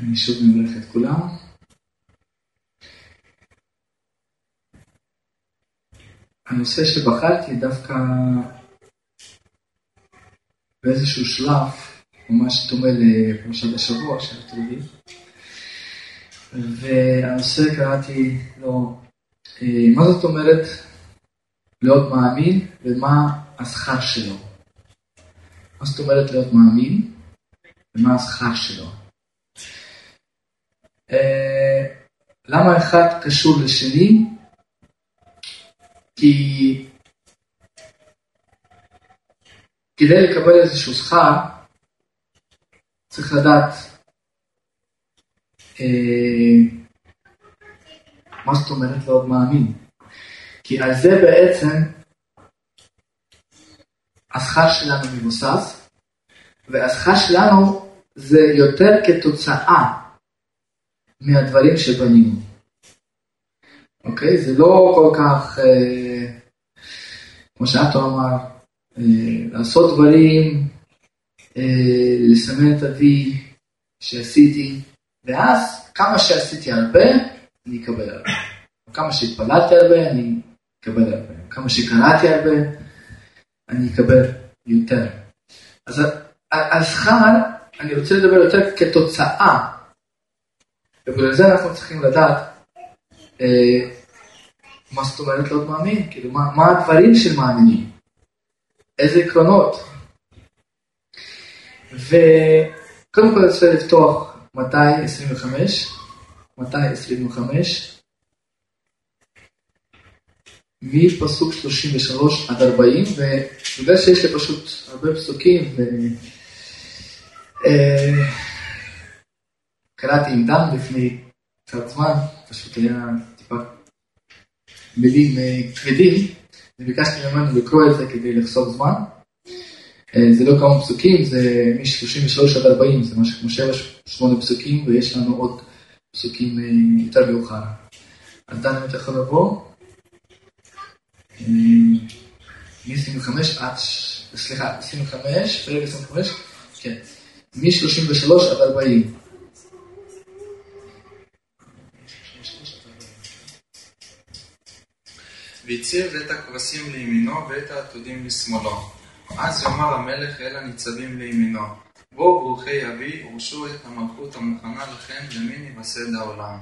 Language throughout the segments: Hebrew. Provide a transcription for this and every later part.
אני שוב מברך את כולם. הנושא שבחרתי דווקא באיזשהו שלב, ממש דומה לפרשת השבוע של התלמיד, והנושא קראתי לו, אה, מה זאת אומרת להיות מאמין ומה השכר שלו. מה זאת אומרת להיות מאמין ומה השכר שלו. אה, למה אחד קשור לשני? כי כדי לקבל איזשהו שכר, צריך לדעת אה, מה זאת אומרת להיות מאמין. כי על זה בעצם השכר שלנו מבוסס, והשכר שלנו זה יותר כתוצאה מהדברים שבנינו. אוקיי? זה לא כל כך, אה, כמו שאתו אמר, אה, לעשות דברים, אה, לסמן את אבי שעשיתי, ואז כמה שעשיתי הרבה, אני אקבל הרבה. כמה שהתפללתי הרבה, אני אקבל הרבה. כמה שקראתי הרבה, אני אקבל יותר. אז השכר, אני רוצה לדבר יותר כתוצאה ובגלל זה אנחנו צריכים לדעת אה, מה זאת אומרת להיות מאמין, כאילו מה, מה הדברים של מאמינים, איזה עקרונות. וקודם כל רוצה לפתוח מתי 25, מתי 25, מפסוק 33 עד 40, ובגלל שיש לי פשוט הרבה פסוקים, ו... אה, קראתי עם דן לפני קצת זמן, פשוט היה טיפה מילים אה, כבדים, וביקשתי ממנו לקרוא את זה כדי לחסוך זמן. אה, זה לא כמה פסוקים, זה מ-33 עד 40, זה משהו כמו 7-8 פסוקים, ויש לנו עוד פסוקים אה, יותר מאוחר. אז דן, אם אתה יכול לבוא, מ-25 עד, סליחה, 25, פרק 25, כן, מ-33 עד 40. והציב את הכבשים לימינו ואת העתודים לשמאלו. אז יאמר המלך אל הניצבים לימינו, בואו ברוכי אבי, ורשו את המלכות המוכנה לכם למין יווסד העולם.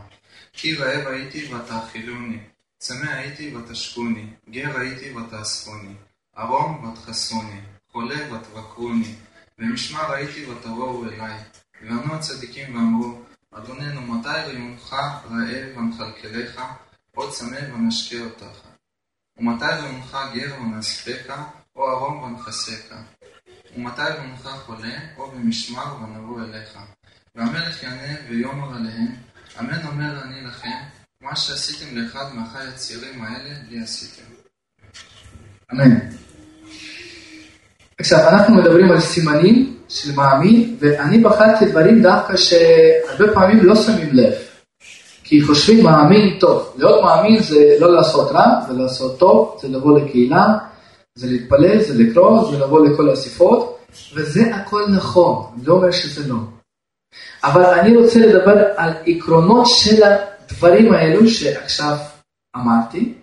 כי רעב הייתי ותאכילוני, צמא הייתי ותשקוני, גר הייתי ותאספוני, ערום ותכסוני, חולה ותבקרוני, ומשמר הייתי ותבואו אליי. וענו הצדיקים ואמרו, אדוננו מתי ראיונך רעב ונחלקלך, או צמא ונשקה אותך. ומתי ראונך גר ונאספך, או ערום ונכסך? ומתי ראונך חולה, או במשמר ונבוא אליך? והמלך יענה ויאמר עליהם, אמן אומר אני לכם, מה שעשיתם לאחד מאחי הצעירים האלה, לי עשיתם. אמן. עכשיו, אנחנו מדברים על סימנים של מאמין, ואני בחרתי דברים דווקא שהרבה פעמים לא שמים לב. כי חושבים מאמין טוב. להיות מאמין זה לא לעשות רע, זה לעשות טוב, זה לבוא לקהילה, זה להתפלל, זה לקרוא, זה לבוא לכל האספות, וזה הכל נכון, אני לא אומר שזה לא. אבל אני רוצה לדבר על עקרונות של הדברים האלו שעכשיו אמרתי,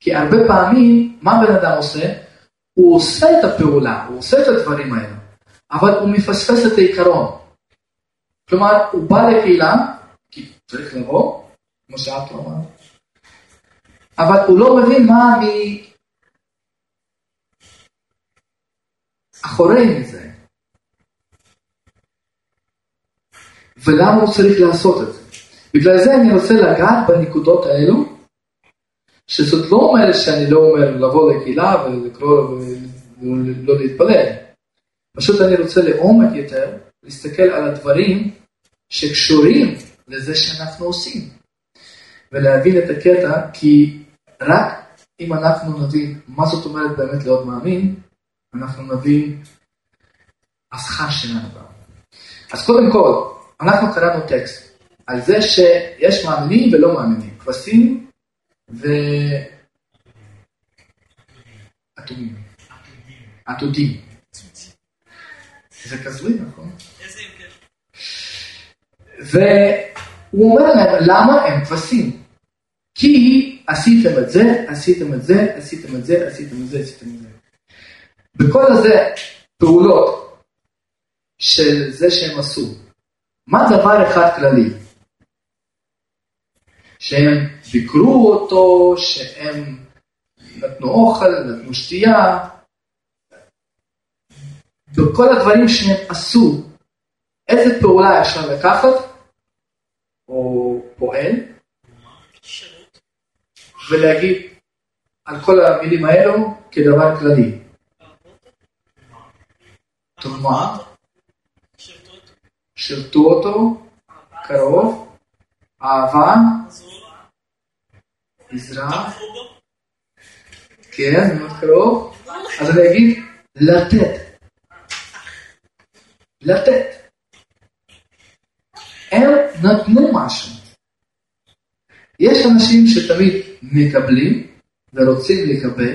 כי הרבה פעמים, מה בן אדם עושה? הוא עושה את הפעולה, הוא עושה את הדברים האלו, אבל הוא מפספס את העיקרון. כלומר, הוא בא לקהילה, צריך לבוא, כמו שאת אמרת, אבל הוא לא מבין מה אני אחורי זה. ולמה הוא צריך לעשות את זה. בגלל זה אני רוצה לגעת בנקודות האלו, שזאת לא אומרת שאני לא אומר לבוא לקהילה ולקרוא ולא להתפלל. פשוט אני רוצה לעומק יותר, להסתכל על הדברים שקשורים לזה שאנחנו עושים. ולהבין את הקטע, כי רק אם אנחנו נבין מה זאת אומרת באמת להיות מאמין, אנחנו נבין השכר שלנו גם. אז קודם כל, אנחנו קראנו טקסט על זה שיש מאמינים ולא מאמינים, כבשים ועתודים. עתודים. זה כזוי, נכון? והוא אומר להם, למה הם כבשים? כי עשיתם את זה, עשיתם את זה, עשיתם את זה, עשיתם את זה, עשיתם את זה. בכל הזה פעולות של זה שהם עשו. מה דבר אחד כללי? שהם ביקרו אותו, שהם נתנו אוכל, נתנו שתייה. בכל הדברים שהם עשו, איזה פעולה אפשר לקחת, או פועל, ולהגיד על כל המילים האלו כדבר כללי. תרומה, שירתו אותו, קרוב, אהבה, עזרה, כן, מאוד קרוב, אז אני אגיד לתת. לתת. הם נתנו משהו. יש אנשים שתמיד מקבלים ורוצים לקבל,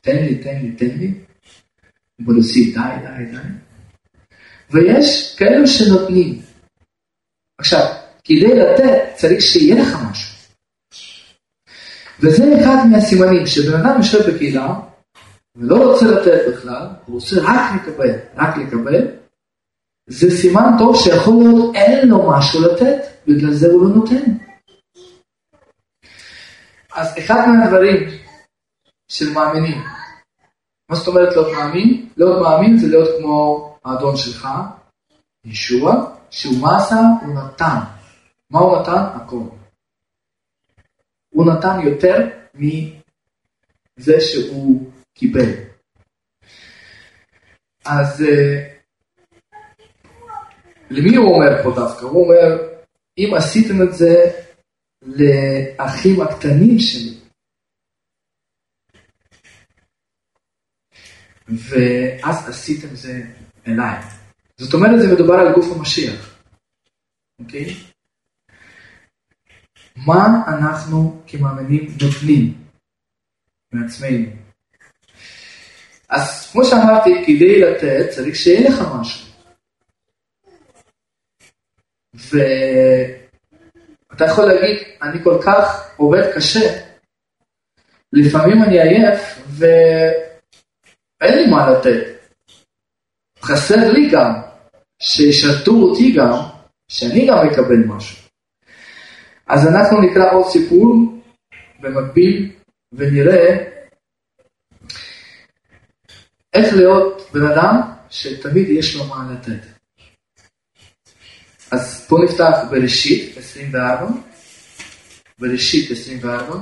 תן לי, תן לי, תן לי, ברוסית, די, די, די. ויש כאלו שנותנים. עכשיו, כדי לתת צריך שיהיה לך משהו. וזה אחד מהסימנים שבן אדם יושב בקהילה ולא רוצה לתת בכלל, הוא רוצה רק לקבל, רק לקבל, זה סימן טוב שיכול להיות אין לו משהו לתת, בגלל זה הוא לא נותן. אז אחד מהדברים של מאמינים, מה זאת אומרת להיות מאמין? להיות מאמין זה להיות כמו האדון שלך, ישוע, שהוא מה עשה? הוא נתן. מה הוא נתן? הכל. הוא נתן יותר מזה שהוא קיבל. אז אה, למי הוא אומר פה דווקא? הוא אומר, אם עשיתם את זה לאחים הקטנים שלי, ואז עשיתם זה אליי. זאת אומרת, זה מדובר על גוף המשיח, אוקיי? מה אנחנו כמאמינים נותנים מעצמנו? אז כמו שאמרתי, כדי לתת צריך שיהיה לך משהו. ואתה יכול להגיד, אני כל כך עובד קשה, לפעמים אני עייף ואין לי מה לתת. חסר לי גם שישרתו אותי גם, שאני גם אקבל משהו. אז אנחנו נקרא עוד סיפור במקביל ונראה איך להיות בן אדם שתמיד יש לו מה לתת. אז פה נפתח בראשית 24, בראשית 24,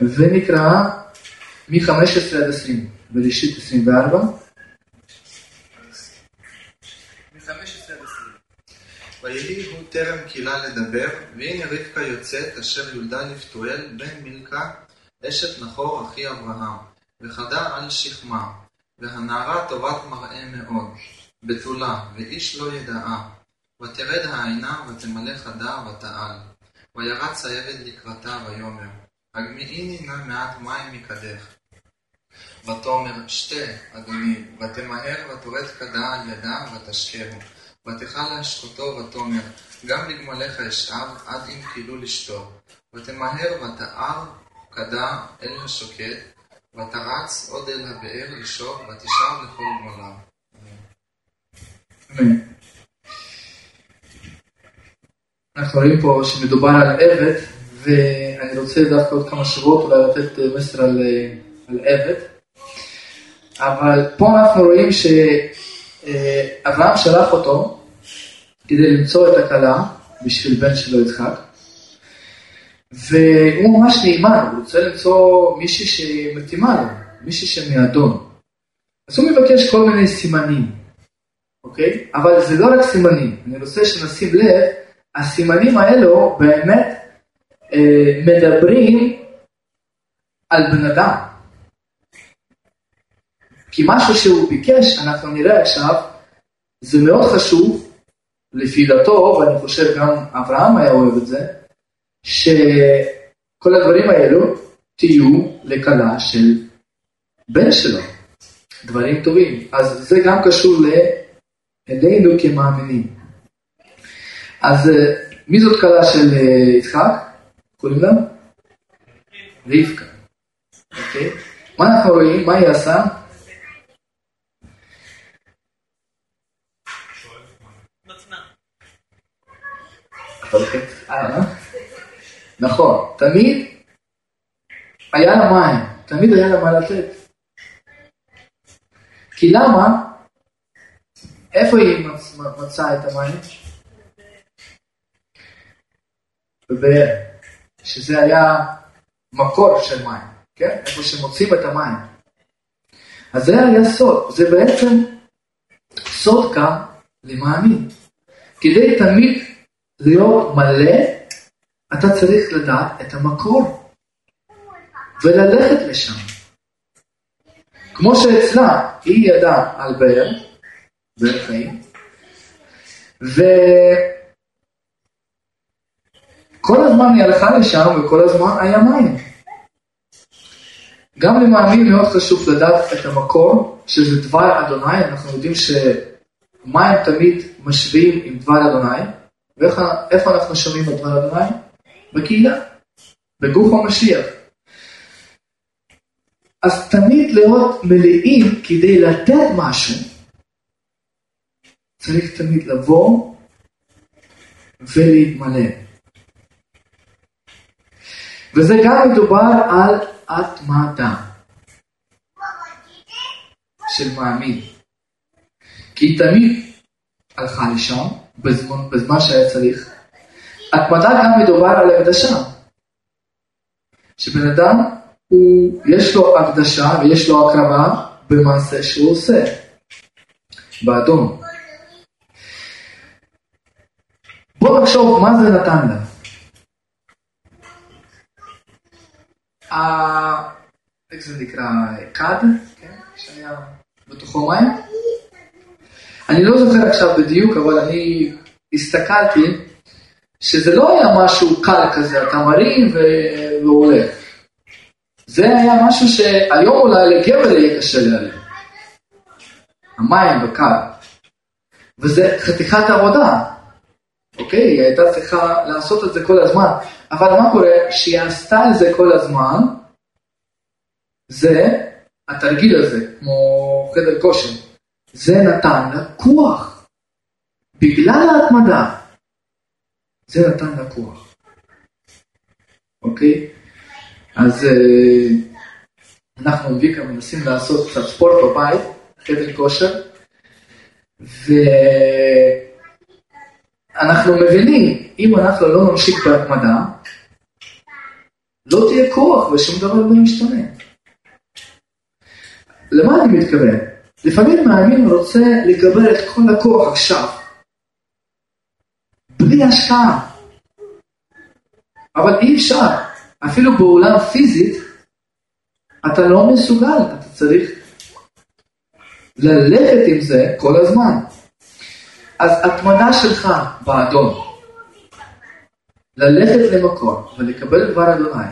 ונקרא מ-15 עד 20, בראשית 24. ויהי הוא טרם קהילה לדבר, והנה רבקה יוצאת, אשר יולדה לפתואל, בן מילכה, אשת נחור אחי אברהם, וחדה על שכמה, והנערה טובת מראה מאוד, בתולה, ואיש לא ידעה. ותרד העינה, ותמלא חדה, ותעל. וירץ העבד לקראתה, ויאמר, הגמיעיני נא מעט מים מקדך. ותאמר, שתה, אדוני, ותמהר ותורד כדה על ידה, ותשקהו. ותכל להשקותו ותאמר, גם לגמליך אשאב עד אם כילו לשתו. ותמהר ותער כדה אל השוקט, ותרץ עוד אל הבאר לשאוב, ותשאב לכל גמליו. אנחנו רואים פה שמדובר על עבד, ואני רוצה דווקא עוד כמה שבועות אולי לתת מסר על, על עבד. אבל פה אנחנו רואים שאברהם שלח אותו כדי למצוא את הכלה בשביל בן שלו יצחק. והוא ממש נאמן, הוא רוצה למצוא מישהי שמתאימה לו, מישהי שמאדון. אז הוא מבקש כל מיני סימנים, אוקיי? אבל זה לא רק סימנים, אני רוצה שנשים לב, הסימנים האלו באמת אה, מדברים על בן אדם. כי משהו שהוא ביקש, אנחנו נראה עכשיו, זה מאוד חשוב, לפי דעתו, ואני חושב גם אברהם היה אוהב את זה, שכל הדברים האלו תהיו לכלה של בן שלו, דברים טובים. אז זה גם קשור אלינו כמאמינים. אז אה, מי זאת כלה של אה, יצחק? קוראים לה? רבקה. אוקיי? מה אנחנו רואים? מה היא עשה? נכון, תמיד היה לה מים, תמיד היה לה מה לתת. כי למה? איפה היא מצאה את המים? בבאר, שזה היה מקור של מים, כן? איפה שמוצאים את המים. אז זה היה סוד, זה בעצם סוד כאן למאמין. כדי תמיד להיות מלא, אתה צריך לדעת את המקור וללכת לשם. כמו שאצלה, היא ידעה על באר, באר חיים, וכל הזמן היא הלכה לשם וכל הזמן היה מים. גם למאמין מאוד חשוב לדעת את המקור, שזה דבר אדוני, אנחנו יודעים שמים תמיד משווים עם דבר אדוני, ואיפה אנחנו שומעים את דבר אדוני? בקהילה, בגוף המשיח. אז תמיד להיות מלאים כדי לתת משהו, צריך תמיד לבוא ולהתמלא. וזה גם מדובר על התמדה של מאמין. כי תמיד הלכה לשם בזמן, בזמן שהיה צריך. התמדה גם מדובר על הקדשה. שבן אדם, הוא, יש לו הקדשה ויש לו הקרבה במעשה שהוא עושה. באדום. בואו נחשוב מה זה נתן לה. איך זה נקרא? כד? כן? שהיה בתוכו מים? אני לא זוכר עכשיו בדיוק, אבל אני הסתכלתי שזה לא היה משהו קל כזה, אתה מרים והולך. זה היה משהו שהיום אולי לגבר יהיה קשה להרים. המים בקר. וזה חתיכת עבודה. אוקיי? היא הייתה צריכה לעשות את זה כל הזמן. אבל מה קורה? שהיא עשתה את זה כל הזמן, זה התרגיל הזה, כמו חדר כושר. זה נתן לה כוח. בגלל ההתמדה, זה נתן לה כוח. אוקיי? אז אה, אנחנו ויקה מנסים לעשות קצת ספורט בבית, חדר כושר, ואנחנו מבינים, אם אנחנו לא נמשיך בהתמדה, לא תהיה כוח ושום דבר לא ישתנה. למה אני מתכוון? לפעמים מאמין רוצה לקבל את כל הכוח עכשיו, בלי השקעה. אבל אי אפשר, אפילו בעולם פיזית, אתה לא מסוגל, אתה צריך ללכת עם זה כל הזמן. אז התמונה שלך באדום, ללכת למקום ולקבל דבר אדוני,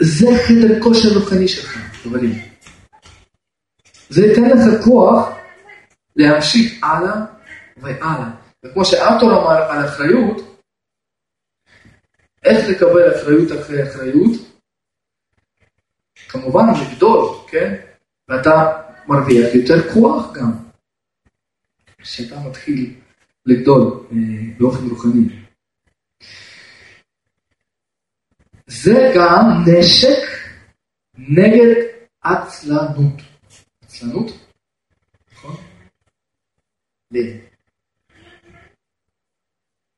זה חדר כושר רוחני שלך, חברים. זה ייתן לך כוח להמשיך הלאה והלאה. וכמו שארתור אמר על אחריות, איך לקבל אחריות אחרי אחריות? כמובן לגדול, כן? ואתה מרוויח יותר כוח גם. כשאתה מתחיל לגדול אה, באופן רוחני. זה גם נשק נגד עצלנות. עצלנות, נכון? ל.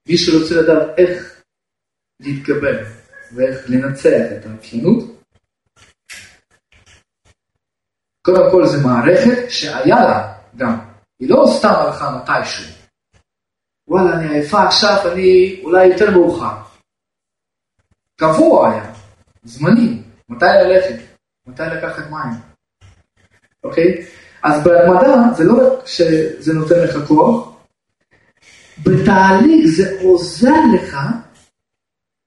מי שרוצה לדעת איך להתקבל ואיך לנצח את העצלנות, קודם כל זה מערכת שהיה לה גם, היא לא סתם הלכה מתישהו. וואלה, אני עייפה עכשיו, אני אולי יותר מאוחר. קבוע היה, זמני, מתי ללכת, מתי לקחת מים. אוקיי? אז בהתמדה זה לא רק שזה נותן לך כוח, בתהליך זה עוזר לך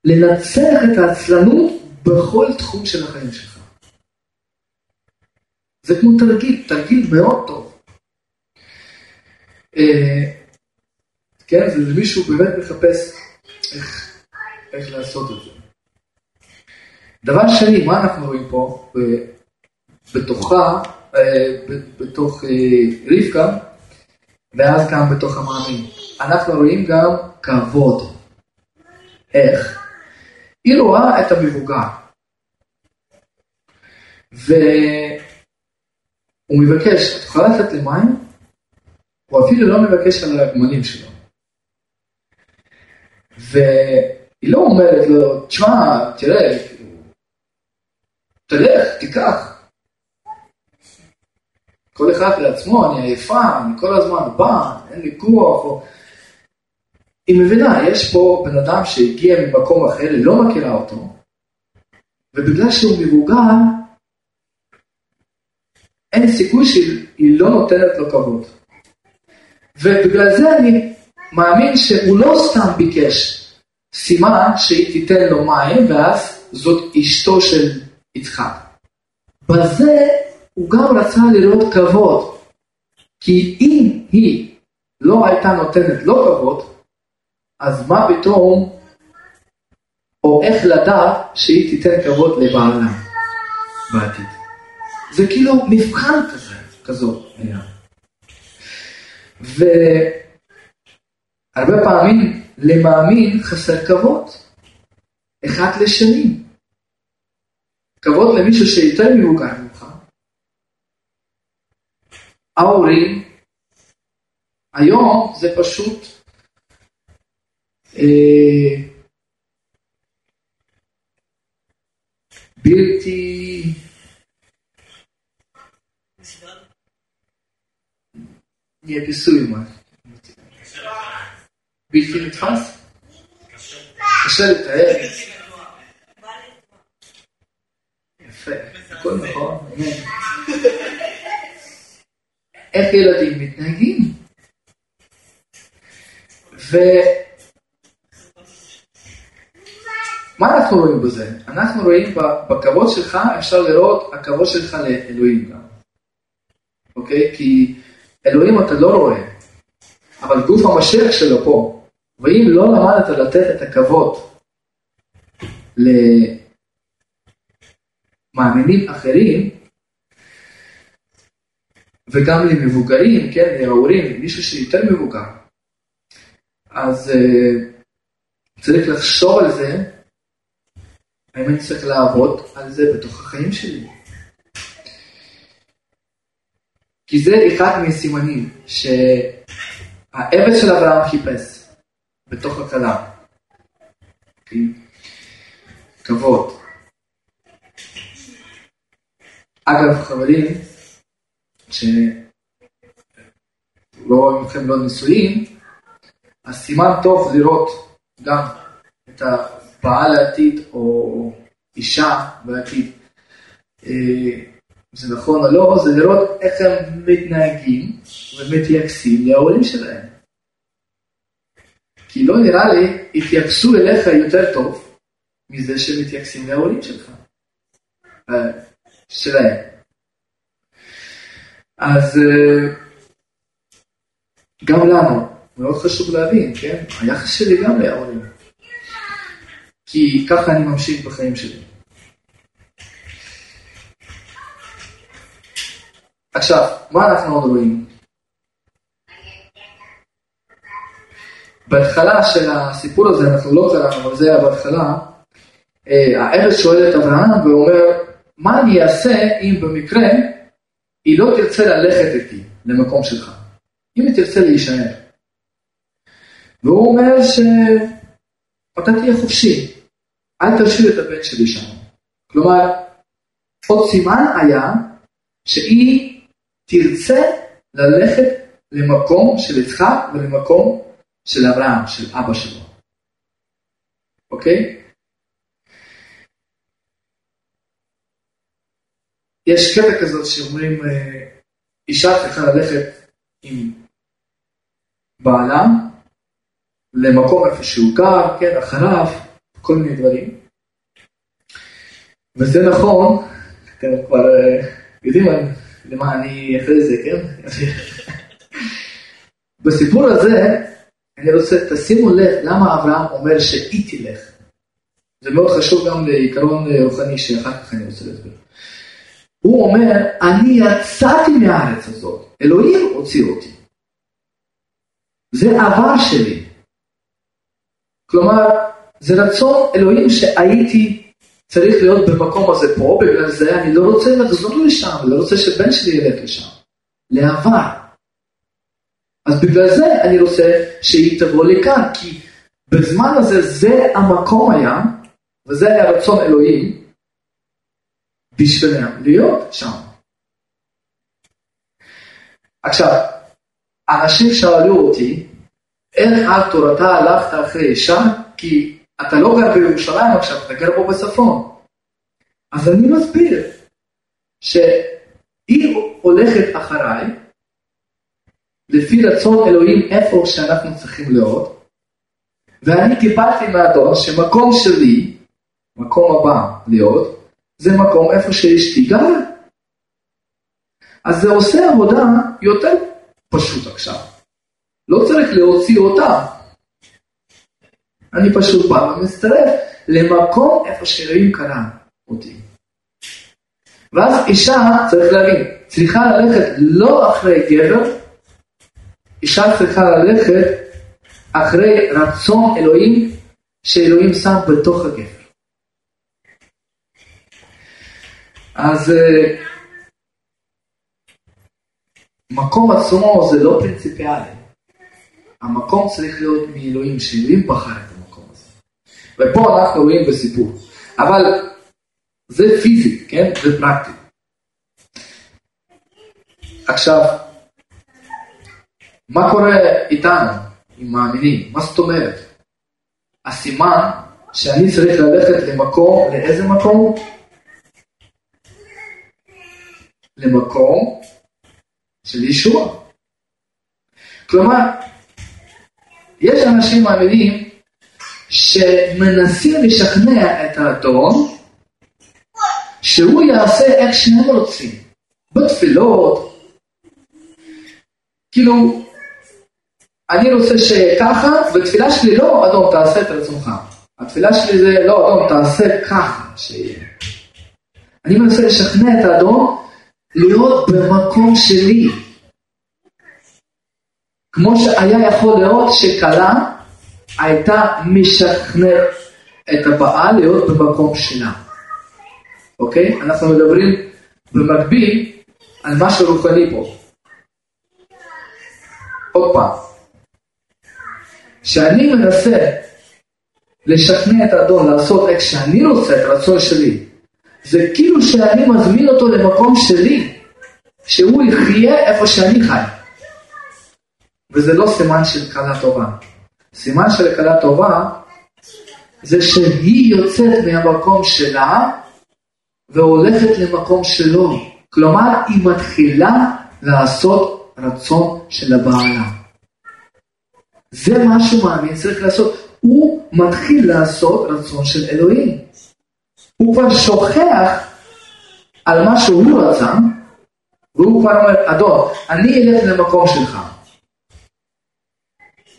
לנצח את העצלנות בכל תחום של החיים שלך. זה כמו תרגיל, תרגיל מאוד טוב. אה, כן, זה מישהו באמת מחפש איך, איך לעשות את זה. דבר שני, מה אנחנו רואים פה? בתוכה, אה, בתוך אה, רבקה, ואז גם בתוך המאמין. אנחנו רואים גם כבוד. איך? היא רואה את המבוגר. והוא מבקש, את יכולה לתת לי מים? הוא אפילו לא מבקש על הגמלים שלו. והיא לא אומרת לו, תשמע, תראה, תלך, תיקח. כל אחד לעצמו, אני עייפה, אני כל הזמן בא, אין לי כוח. או... היא מבינה, יש פה בן אדם שהגיע ממקום אחר, היא לא מכירה אותו, ובגלל שהוא מבוגר, אין סיכוי שהיא לא נותנת לו כבוד. ובגלל זה אני מאמין שהוא לא סתם ביקש, סימן שהיא תיתן לו מים, ואז זאת אשתו של יצחק. בזה הוא גם רצה לראות כבוד, כי אם היא לא הייתה נותנת לו כבוד, אז מה פתאום, או איך לדעת שהיא תיתן כבוד לבעלה בעתיד. זה כאילו מבחן כזה, כזאת. והרבה פעמים למאמין חסר כבוד, אחד לשני. כבוד למישהו שיותר מבוגר ממך. ההורים, היום זה פשוט אה, בלתי... Opisujmy. בלתי נתפס? קשה לתאר. יפה, הכל נכון. איך ילדים מתנהגים? מה אנחנו רואים בזה? אנחנו רואים בכבוד שלך, אפשר לראות הכבוד שלך לאלוהים גם. אוקיי? כי אלוהים אתה לא רואה, אבל גוף המשיח שלו פה. ואם לא למדת לתת את הכבוד למאמינים אחרים, וגם למבוגרים, כן, להורים, מישהו שיותר מבוגר, אז uh, צריך לחשוב על זה אני צריך לעבוד על זה בתוך החיים שלי? כי זה אחד מהסימנים שהעבד של אברהם חיפש בתוך הכלה. כבוד. אגב, חברים, שלא אתכם לא נשואים, אז סימן טוב לראות גם את ה... בעל לעתיד או אישה בעתיד, אה, זה נכון או לא, זה לראות איך הם מתנהגים ומתייחסים להורים שלהם. כי לא נראה לי, התייחסו אליך יותר טוב מזה שמתייחסים להורים שלך, אה, שלהם. אז אה, גם לנו, מאוד חשוב להבין, כן? היחס שלי גם להורים. כי ככה אני ממשיך בחיים שלי. עכשיו, מה אנחנו עוד רואים? בהתחלה של הסיפור הזה, אנחנו לא קראנו, אבל זה היה בהתחלה, אה, העבד שואל את אברהם ואומר, מה אני אעשה אם במקרה היא לא תרצה ללכת איתי למקום שלך, אם היא תרצה להישאר. והוא אומר שאתה תהיה חופשי, אל תשאיר את הבן שלי שם. כלומר, עוד סימן היה שהיא תרצה ללכת למקום של יצחק ולמקום של אברהם, של אבא שלו. אוקיי? יש קטע כזאת שאומרים, אה, אישה צריכה ללכת עם בעלה למקום איפה שהוא גר, כן, אחריו, כל מיני דברים. וזה נכון, אתם כבר אה, יודעים למה אני אחרי זה, כן? בסיפור הזה, אני רוצה, תשימו לב למה אברהם אומר שהיא תלך. זה מאוד חשוב גם לעיקרון רוחני שאחר כך אני רוצה להסביר. הוא אומר, אני יצאתי מהארץ הזאת, אלוהים הוציא אותי. זה עבר שלי. כלומר, זה רצון אלוהים שהייתי צריך להיות במקום הזה פה, בגלל זה אני לא רוצה לחזור לשם, לא רוצה שבן שלי ילך לשם. לעבר. אז בגלל זה אני רוצה שהיא תבוא לכאן, כי בזמן הזה זה המקום היה, וזה היה רצון אלוהים, בשבילם להיות שם. עכשיו, אנשים שאלו אותי, איך על תורתה הלכת אחרי אישה? כי אתה לא גר בירושלים עכשיו, אתה גר פה בצפון. אז אני מסביר שהיא הולכת אחריי, לפי רצון אלוהים איפה שאנחנו צריכים להיות, ואני קיבלתי מהאדון שמקום שלי, מקום הבא להיות, זה מקום איפה שאשתי גרה. אז זה עושה עבודה יותר פשוט עכשיו. לא צריך להוציא אותה. אני פשוט בא ומצטרף למקום איפה שאלוהים קרא אותי. ואז אישה, צריך להבין, צריכה ללכת לא אחרי גבר, אישה צריכה ללכת אחרי רצון אלוהים שאלוהים שם בתוך הגבר. אז אה, מקום עצמו זה לא פרינציפיאלי. המקום צריך להיות מאלוהים, שאלוהים בחר. ופה אנחנו רואים בסיפור. אבל זה פיזי, כן? זה פרקטי. עכשיו, מה קורה איתנו, עם מאמינים? מה זאת אומרת? הסימן שאני צריך ללכת למקום, לאיזה מקום? למקום של ישוע. כלומר, יש אנשים מאמינים שמנסים לשכנע את האדון שהוא יעשה איך שניהם רוצים, בתפילות, כאילו, אני רוצה שככה, בתפילה שלי לא, אדון תעשה את רצונך. התפילה שלי זה לא, אדון תעשה ככה שיהיה. אני מנסה לשכנע את האדון להיות במקום שלי. כמו שהיה יכול להיות שכלה הייתה משכנעת את הבעל להיות במקום שלה. אוקיי? אנחנו מדברים במקביל על משהו רוחני פה. עוד פעם, כשאני מנסה לשכנע את האדון לעשות איך שאני רוצה את הרצון שלי, זה כאילו שאני מזמין אותו למקום שלי, שהוא יחיה איפה שאני חי. וזה לא סימן של כלה טובה. סימן של כלה טובה זה שהיא יוצאת מהמקום שלה והולכת למקום שלו. כלומר, היא מתחילה לעשות רצון של הבעלה. זה מה שמאמין צריך לעשות. הוא מתחיל לעשות רצון של אלוהים. הוא כבר שוכח על מה שהוא רצה, והוא כבר אומר, אדון, אני אלך למקום שלך.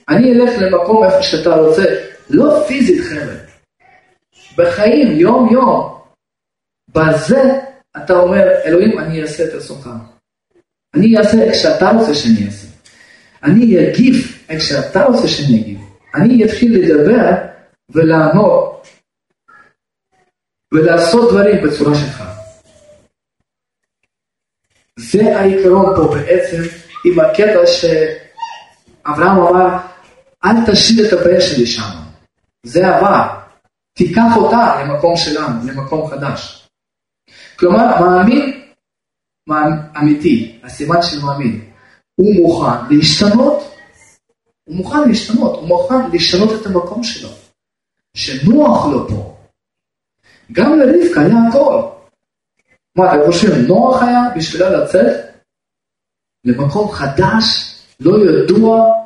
אני אלך למקום איפה שאתה רוצה, לא פיזית חבר'ה, בחיים, יום יום. בזה אתה אומר, אלוהים, אני אעשה את רצונך. אני אעשה איך שאתה רוצה שאני אעשה. אני אגיב איך שאתה רוצה שאני אגיב. אני אתחיל לדבר ולענות ולעשות דברים בצורה שלך. זה העיקרון פה בעצם עם הקטע שאברהם אמר, אל תשאיר את הבן שלי שם, זה עבר, תיקח אותה למקום שלנו, למקום חדש. כלומר, מאמין אמיתי, הסימן של מאמין, הוא מוכן להשתנות. הוא מוכן להשתנות, הוא מוכן לשנות את המקום שלו, שנוח לו פה. גם לרבקה היה הכל. מה, אתם חושבים, נוח היה בשבילה לצאת למקום חדש, לא ידוע,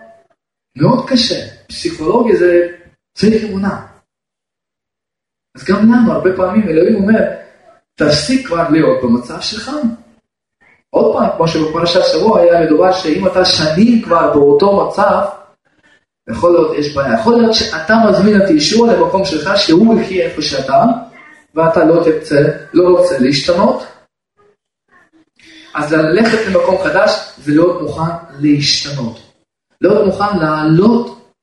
מאוד קשה. פסיכולוגיה זה צריך אמונה. אז גם לנו, הרבה פעמים אלוהים אומר, תפסיק כבר להיות במצב שלך, עוד פעם, כמו שבפרשת שבוע היה מדובר שאם אתה שנים כבר באותו מצב, יכול להיות, יש בעיה. יכול להיות שאתה מזמין את ישוע למקום שלך, שהוא יחיה איפה שאתה, ואתה לא תרצה, לא רוצה להשתנות. אז ללכת למקום חדש זה להיות מוכן להשתנות. להיות מוכן לעלות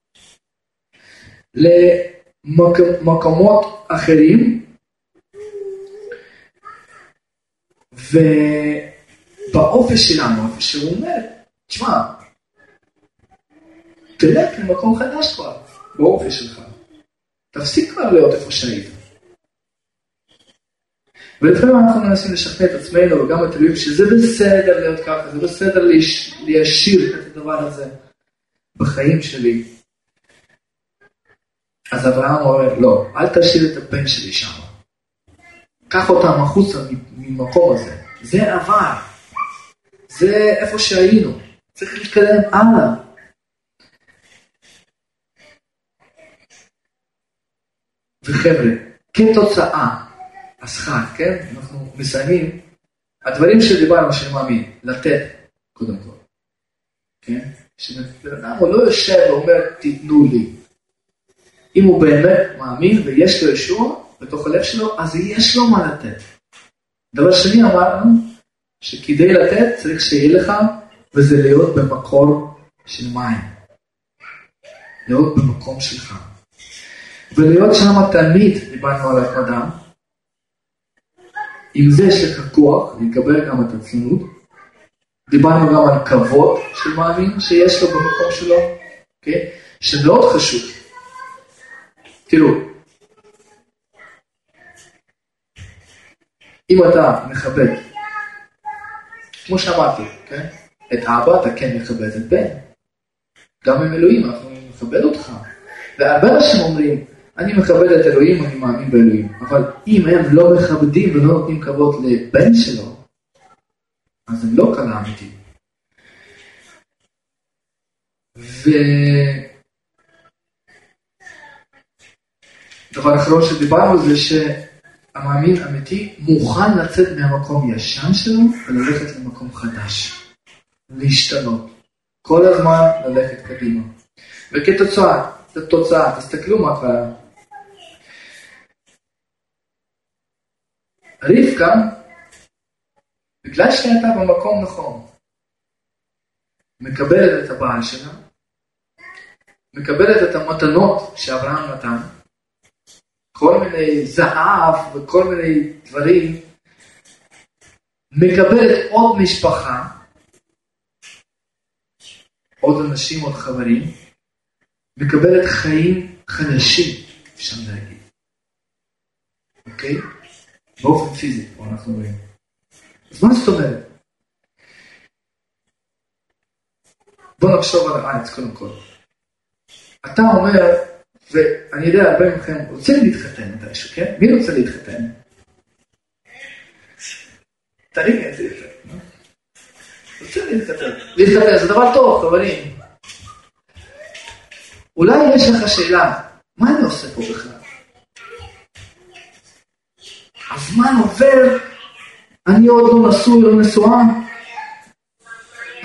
למקומות אחרים, ובאופי שלנו, איפה שהוא אומר, תשמע, תלך למקום חדש כבר, באופי שלך. תפסיק כבר להיות איפה שהיית. ולפעמים אנחנו מנסים לשכנע את עצמנו וגם את אלוהים שזה בסדר להיות ככה, זה בסדר להשאיר את הדבר הזה בחיים שלי. אז אברהם אומר, לא, אל תשאיר את הבן שלי שם. קח אותם החוצה ממקום הזה. זה עבר. זה איפה שהיינו. צריך להתקדם הלאה. וחבר'ה, כתוצאה, חד, כן? אנחנו מסיימים. הדברים שדיברנו שאני מאמין, לתת, קודם כל. כן? שבן אדם הוא לא יושב ואומר, תיתנו לי. אם הוא באמת מאמין ויש לו ישוע בתוך הלב שלו, אז יש לו מה לתת. דבר שני אמרנו, שכדי לתת צריך שיהיה לך, וזה להיות במקור של מים. להיות במקום שלך. ולהיות שם תמיד, דיברנו על התמדה, עם זה יש לך כוח לקבל גם את הציונות. דיברנו גם על כבוד של מאמין שיש לו במקום שלו, okay? אוקיי? שמאוד חשוב. תראו, אם אתה מכבד, כמו שאמרתי, כן? את אבא אתה כן מכבד את בן. גם עם אלוהים, אנחנו נכבד אותך. והרבה אנשים אומרים, אני מכבד את אלוהים, אני מאמין באלוהים. אבל אם הם לא מכבדים ולא נותנים כבוד לבן שלו, אז הם לא קלה אמיתית. ודבר אחרון שדיברנו זה שהמאמין האמיתי מוכן לצאת מהמקום ישן שלו וללכת למקום חדש. להשתנות. כל הזמן ללכת קדימה. וכתוצאה, תוצאה, תסתכלו מה קרה. רבקה, בגלל שהייתה במקום נכון, מקבלת את הבעל שלה, מקבלת את המתנות שאברהם נתן, כל מיני זהב וכל מיני דברים, מקבלת עוד משפחה, עוד אנשים, עוד חברים, מקבלת חיים חדשים, אפשר להגיד. אוקיי? באופן פיזי, פה אנחנו רואים. מה זאת אומרת? בואו נחשוב על הארץ קודם כל. אתה אומר, ואני יודע, הרבה מכם רוצים להתחתן מתישהו, כן? מי רוצה להתחתן? תראי את זה יפה. רוצים להתחתן. להתחתן זה דבר טוב, חברים. אולי יש לך שאלה, מה אני עושה פה בכלל? הזמן עובר, אני עוד לא נשוי, לא נשואה.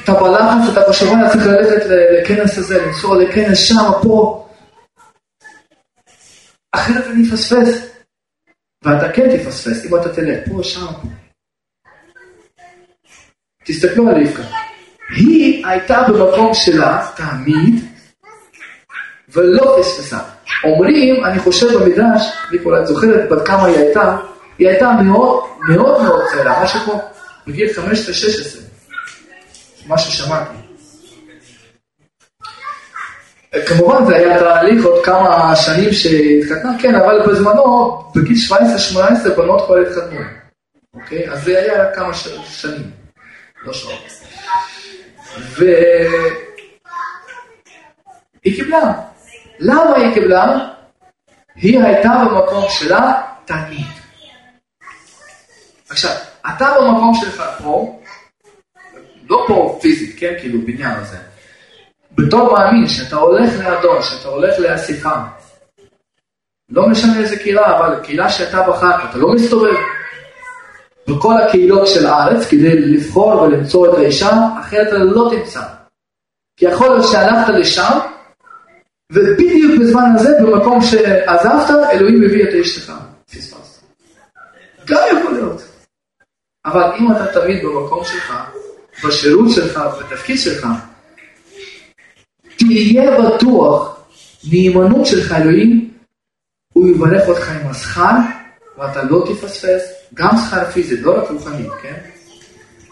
אתה בלחץ, אתה בשבוע צריך ללכת לכנס הזה, לנסוע לכנס שם, פה. אחרת אני אפספס. ואתה כן תפספס, אם אתה תלך פה, שם. תסתכלו על רבקה. היא הייתה במקום שלה תמיד, ולא פספסה. אומרים, אני חושב במדרש, ניקולה, את זוכרת בת כמה היא הייתה, היא הייתה מאוד מאוד מאוד צעירה, משהו כמו בגיל 15-16, מה ששמעתי. כמובן זה היה תהליך עוד כמה שנים שהתחתנה, כן, אבל בזמנו, בגיל 17-18 בנות כבר התחתנו, אוקיי? אז זה היה כמה שנים, לא שעות. והיא קיבלה. למה היא קיבלה? היא הייתה במקום שלה תמיד. עכשיו, אתה במקום שלך פה, לא פה פיזית, כן, כאילו בניין הזה, בתור מאמין, שאתה הולך לאדון, שאתה הולך לאסיפה, לא משנה איזה קהילה, אבל קהילה שאתה בחרת, אתה לא מסתובב. בכל הקהילות של הארץ כדי לבחור ולמצוא את האישה, אחרת אתה לא תמצא. כי יכול להיות שהלכת לשם, ובדיוק בזמן הזה, במקום שעזבת, אלוהים מביא את אשתך. פספסת. גם יכול להיות. אבל אם אתה תמיד במקום שלך, בשירות שלך, בתפקיד שלך, תהיה בטוח, נאמנות שלך אלוהים, הוא יברך אותך עם השכר, ואתה לא תפספס, גם שכר פיזי, לא רק רוחני, כן?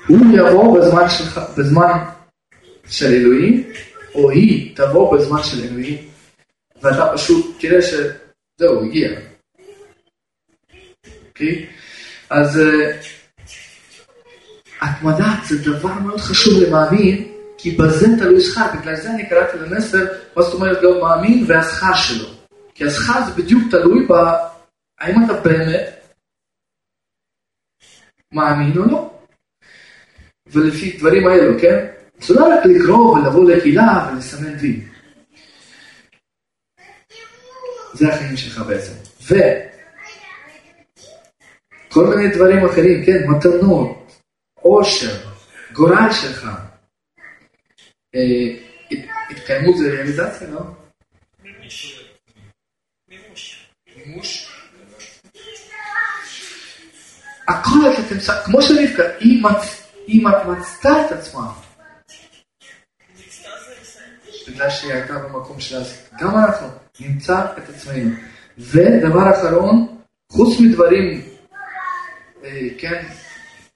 הוא יבוא בזמן, שלך, בזמן של אלוהים, או היא תבוא בזמן של אלוהים, ואתה פשוט תראה שזהו, הגיע. אוקיי? אז אה, התמדה זה דבר מאוד חשוב למאמין, כי בזה תלוי שכר, בגלל זה אני קראתי למסר, מה זאת אומרת להיות מאמין והשכר שלו. כי השכר זה בדיוק תלוי ב... האם אתה באמת מאמין או לא. ולפי דברים האלו, כן? זה לא רק לקרוא ולבוא לקהילה ולסמן וי. זה החיים שלך בעצם. וכל מיני דברים אחרים, כן, מתנות, עושר, גורל שלך. אה, התקיימות זה ריאליזציה, לא? מימוש. הכל אתה תמצא, כמו שרבקה, היא מצתה את עצמה. בגלל שהיא הייתה במקום שלה, גם אנחנו נמצא את עצמנו. ודבר אחרון, חוץ מדברים, אה, כן,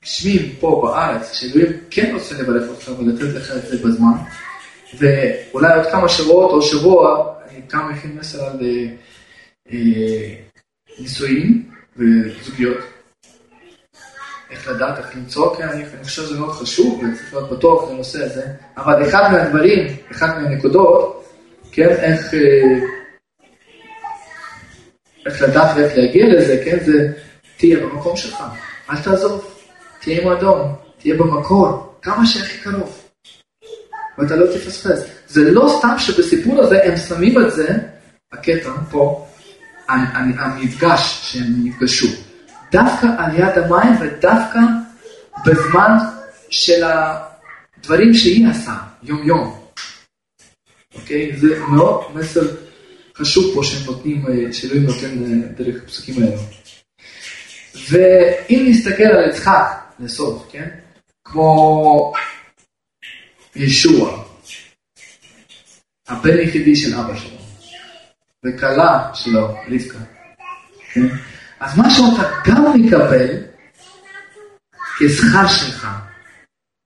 גשמים פה בארץ, שאלוהים כן רוצה לברך אותך ולתת לך את זה בזמן, ואולי עוד כמה שבועות או שבוע, אני גם מכין מסר על אה, אה, נישואים וזוגיות. איך לדעת, איך למצוא, כן, אני חושב שזה מאוד חשוב, וצריך להיות בטוח לנושא הזה, אבל אחד מהדברים, אחד מהנקודות, כן, איך, אה, איך לדעת ואיך להגיע לזה, כן, זה תהיה במקום שלך, אל תעזוב, תהיה האדום, תהיה במקור, כמה שהכי קרוב, ואתה לא תפספס. זה לא סתם שבסיפור הזה הם שמים את זה, הקטע פה, המפגש שהם נפגשו. דווקא על יד המים ודווקא בזמן של הדברים שהיא עשה, יום יום. אוקיי? זה מאוד מסר חשוב פה שהם נותנים, אה, שאלוהים נותן אה, דרך הפסוקים האלו. ואם נסתכל על יצחק לסוף, כן? כמו ישוע, הבן היחידי של אבא שלו, וכלה שלו, רבקה, כן? אז מה שאתה גם מקבל כשכר שלך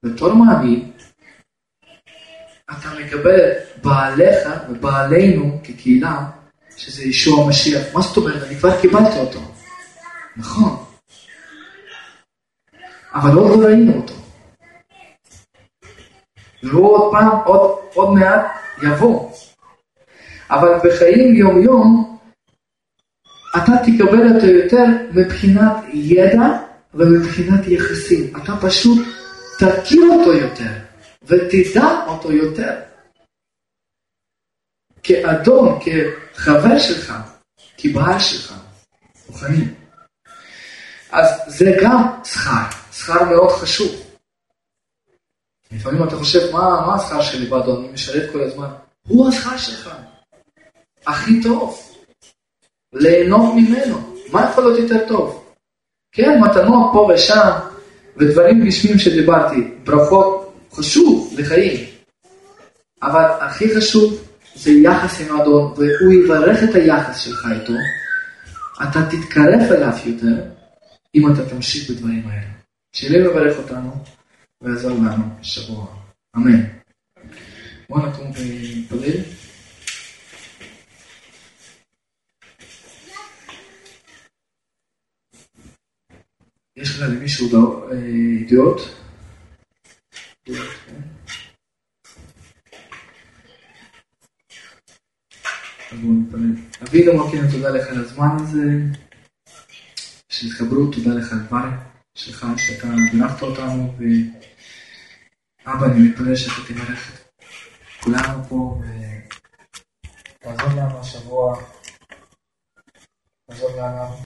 בתור מאמין, אתה מקבל בעליך ובעלינו כקהילה, שזה ישוע המשיח. מה זאת אומרת? אני כבר קיבלתי אותו. נכון. אבל עוד לא ראינו אותו. והוא עוד פעם, עוד, עוד מעט יבוא. אבל בחיים יום-יום, אתה תקבל אותו יותר מבחינת ידע ומבחינת יחסים. אתה פשוט תכיר אותו יותר ותדע אותו יותר. כאדון, כחבר שלך, כבעל שלך, רוחני. אז זה גם שכר, שכר מאוד חשוב. לפעמים אתה חושב, מה, מה השכר שלי באדון? אני משרת כל הזמן. הוא השכר שלך. הכי טוב. ליהנות ממנו. מה יכול להיות יותר טוב? כן, מתנות פה ושם, ודברים גשמים שדיברתי, ברכות, חשוב לחיים. אבל הכי חשוב זה יחס עם האדון, והוא יברך את היחס שלך איתו. אתה תתקרב אליו יותר, אם אתה תמשיך בדברים האלה. שאלה מברך אותנו, ויעזור לנו בשבוע. אמן. בואו נקום ונתפלל. יש לך למישהו ידיעות? אבינו מלכנו, תודה לך על הזמן הזה, של התחברות, תודה לך על דבר שלך, שאתה בירכת אותנו, ואבא, אני מתפלל שאתה תברך את כולנו פה, ותעזור לנו השבוע, תעזור לנו